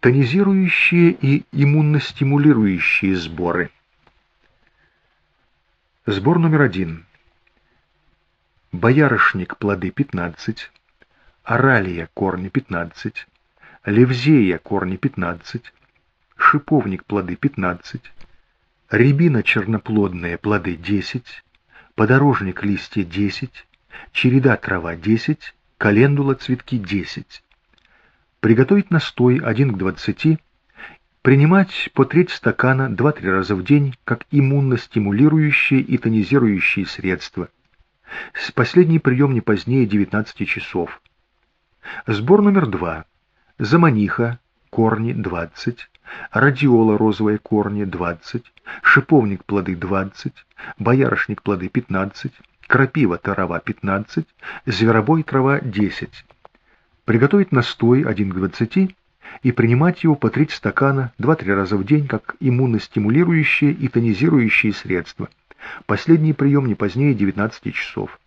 Тонизирующие и иммуностимулирующие сборы. Сбор номер один. Боярышник плоды 15, оралия корни 15, левзея корни 15, шиповник плоды 15, рябина черноплодная плоды 10, подорожник листья 10, череда трава 10, календула цветки 10. Приготовить настой 1 к 20, принимать по треть стакана 2-3 раза в день как иммуностимулирующие и тонизирующие средства. С последний прием не позднее 19 часов. Сбор номер 2. Заманиха, корни 20, радиола розовые корни 20, шиповник плоды 20, боярышник плоды 15, крапива трава 15, зверобой трава 10. Приготовить настой 1 к 20 и принимать его по 3 стакана 2-3 раза в день как иммуностимулирующие и тонизирующие средства. Последний прием не позднее 19 часов.